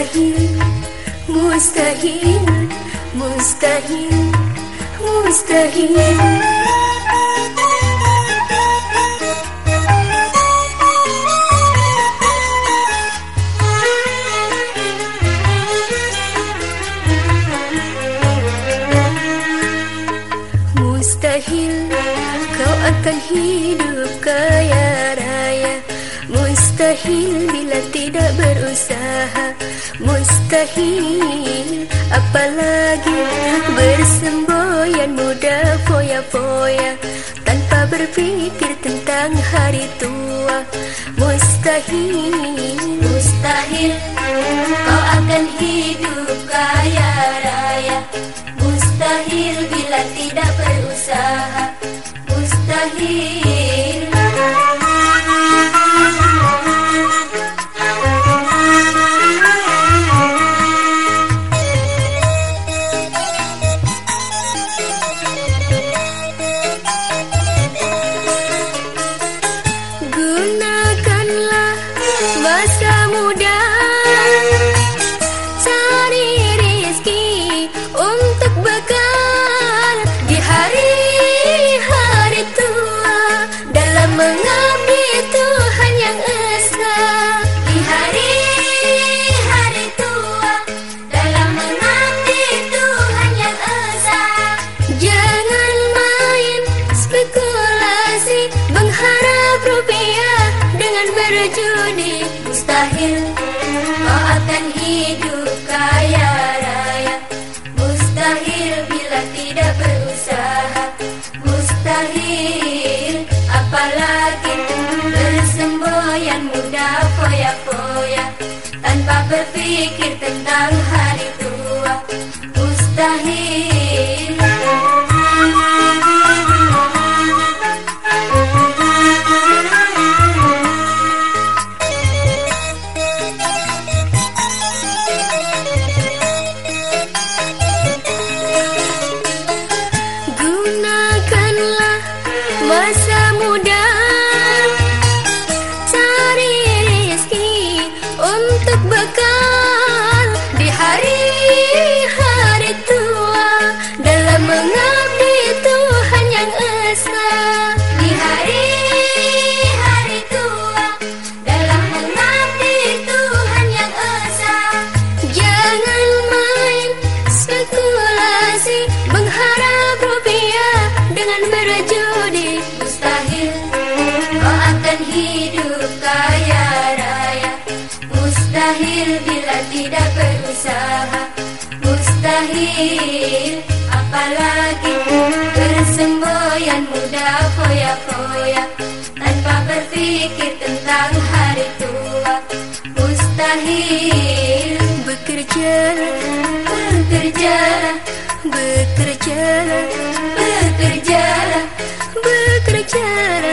mustahil mustahil mustahil Mustahil. Kau akan hidup kaya raya Mustahil bila tidak berusaha. Mustahil apalagi bersemboyan muda foya-foya. Tanpa berpikir tentang hari tua. Mustahil. Mustahil kau akan hidup kaya raya. Mustahil bila tidak berusaha berjudi Mustahil. Akan hidup kaya raya. Mustahil bila tidak berusaha. Mustahil apalagi bersemboyan muda foya-foya Tanpa berpikir tentang hari tua. Mustahil masa muda. Cari rezeki untuk bekal Di hari-hari tua. Dalam mengabdi Tuhan yang esa. Di hari-hari tua. Dalam mengabdi Tuhan yang esa. Jangan main spekulasi Mengharap akan hidup kaya raya. Mustahil bila tidak berusaha. Mustahil apalagi bersemboyan muda foya-foya Tanpa berpikir tentang hari tua. Mustahil Bekerja, bekerja, bekerja bekerja